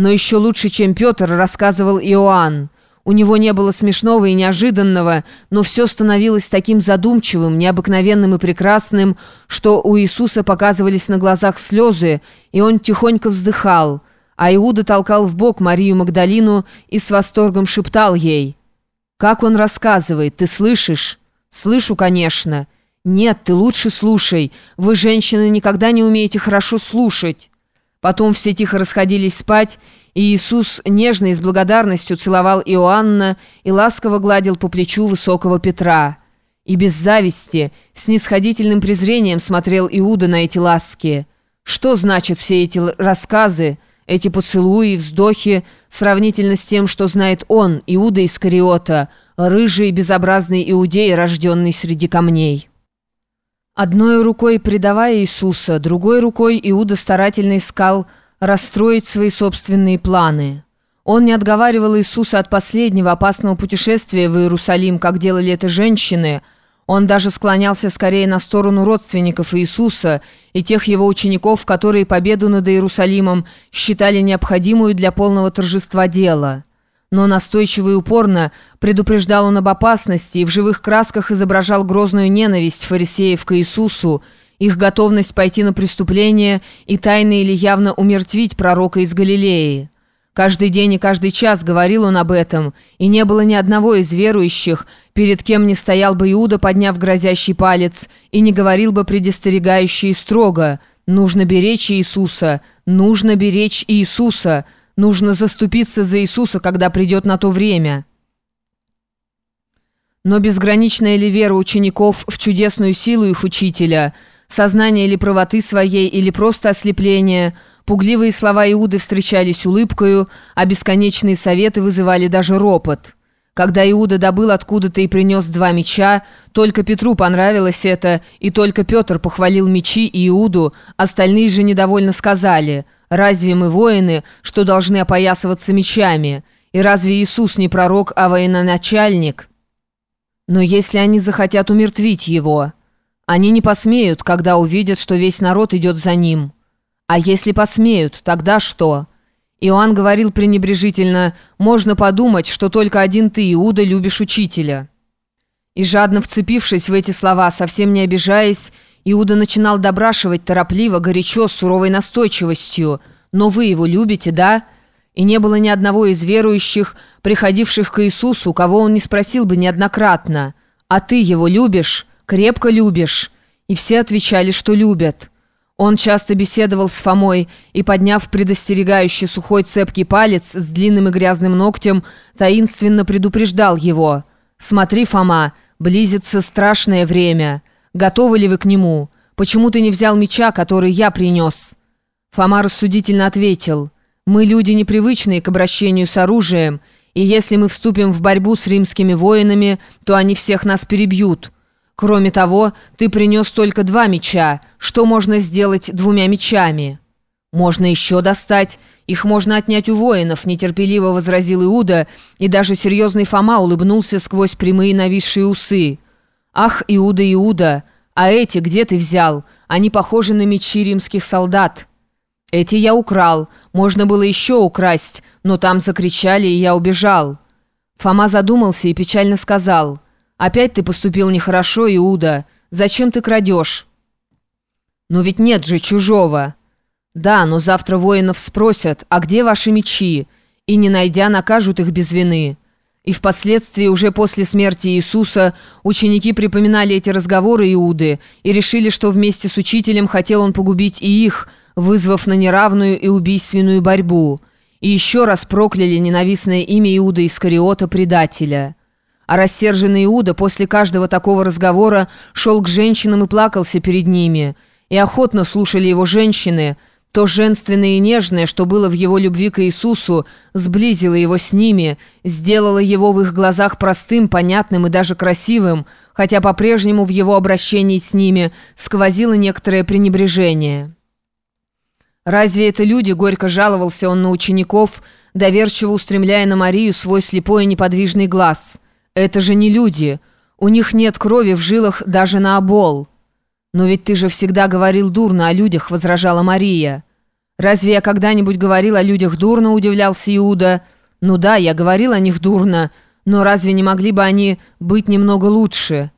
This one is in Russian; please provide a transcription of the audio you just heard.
Но еще лучше, чем Петр, рассказывал Иоанн. У него не было смешного и неожиданного, но все становилось таким задумчивым, необыкновенным и прекрасным, что у Иисуса показывались на глазах слезы, и он тихонько вздыхал. А Иуда толкал в бок Марию Магдалину и с восторгом шептал ей. «Как он рассказывает, ты слышишь?» «Слышу, конечно». «Нет, ты лучше слушай. Вы, женщины, никогда не умеете хорошо слушать». Потом все тихо расходились спать, и Иисус нежно и с благодарностью целовал Иоанна и ласково гладил по плечу высокого Петра. И без зависти, с нисходительным презрением смотрел Иуда на эти ласки. Что значат все эти рассказы, эти поцелуи вздохи, сравнительно с тем, что знает он, Иуда Искариота, рыжий безобразный иудей, рожденный среди камней? Одной рукой предавая Иисуса, другой рукой Иуда старательно искал расстроить свои собственные планы. Он не отговаривал Иисуса от последнего опасного путешествия в Иерусалим, как делали это женщины. Он даже склонялся скорее на сторону родственников Иисуса и тех его учеников, которые победу над Иерусалимом считали необходимую для полного торжества дела но настойчиво и упорно предупреждал он об опасности и в живых красках изображал грозную ненависть фарисеев к Иисусу, их готовность пойти на преступление и тайно или явно умертвить пророка из Галилеи. Каждый день и каждый час говорил он об этом, и не было ни одного из верующих, перед кем не стоял бы Иуда, подняв грозящий палец, и не говорил бы предостерегающе и строго «Нужно беречь Иисуса! Нужно беречь Иисуса!» Нужно заступиться за Иисуса, когда придет на то время. Но безграничная ли вера учеников в чудесную силу их учителя, сознание ли правоты своей или просто ослепление, пугливые слова Иуды встречались улыбкою, а бесконечные советы вызывали даже ропот. Когда Иуда добыл откуда-то и принес два меча, только Петру понравилось это, и только Петр похвалил мечи и Иуду, остальные же недовольно сказали – Разве мы воины, что должны опоясываться мечами? И разве Иисус не пророк, а военачальник? Но если они захотят умертвить его, они не посмеют, когда увидят, что весь народ идет за ним. А если посмеют, тогда что?» Иоанн говорил пренебрежительно, «Можно подумать, что только один ты, Иуда, любишь учителя». И жадно вцепившись в эти слова, совсем не обижаясь, Иуда начинал добрашивать торопливо, горячо, с суровой настойчивостью. «Но вы его любите, да?» И не было ни одного из верующих, приходивших к Иисусу, кого он не спросил бы неоднократно. «А ты его любишь? Крепко любишь?» И все отвечали, что любят. Он часто беседовал с Фомой и, подняв предостерегающий сухой цепкий палец с длинным и грязным ногтем, таинственно предупреждал его. «Смотри, Фома, близится страшное время». Готовы ли вы к нему? Почему ты не взял меча, который я принес?» Фома рассудительно ответил. «Мы люди непривычные к обращению с оружием, и если мы вступим в борьбу с римскими воинами, то они всех нас перебьют. Кроме того, ты принес только два меча. Что можно сделать двумя мечами?» «Можно еще достать. Их можно отнять у воинов», — нетерпеливо возразил Иуда, и даже серьезный Фома улыбнулся сквозь прямые нависшие усы. «Ах, Иуда, Иуда, а эти где ты взял? Они похожи на мечи римских солдат». «Эти я украл. Можно было еще украсть, но там закричали, и я убежал». Фома задумался и печально сказал. «Опять ты поступил нехорошо, Иуда. Зачем ты крадешь?» «Ну ведь нет же чужого». «Да, но завтра воинов спросят, а где ваши мечи?» И, не найдя, накажут их без вины». И впоследствии, уже после смерти Иисуса, ученики припоминали эти разговоры Иуды и решили, что вместе с учителем хотел он погубить и их, вызвав на неравную и убийственную борьбу. И еще раз прокляли ненавистное имя Иуда Искариота, предателя. А рассерженный Иуда после каждого такого разговора шел к женщинам и плакался перед ними. И охотно слушали его женщины – то женственное и нежное, что было в его любви к Иисусу, сблизило его с ними, сделало его в их глазах простым, понятным и даже красивым, хотя по-прежнему в его обращении с ними сквозило некоторое пренебрежение. «Разве это люди?» — горько жаловался он на учеников, доверчиво устремляя на Марию свой слепой и неподвижный глаз. «Это же не люди. У них нет крови в жилах даже на обол». «Но ведь ты же всегда говорил дурно о людях», — возражала Мария. «Разве я когда-нибудь говорил о людях дурно?» – удивлялся Иуда. «Ну да, я говорил о них дурно, но разве не могли бы они быть немного лучше?»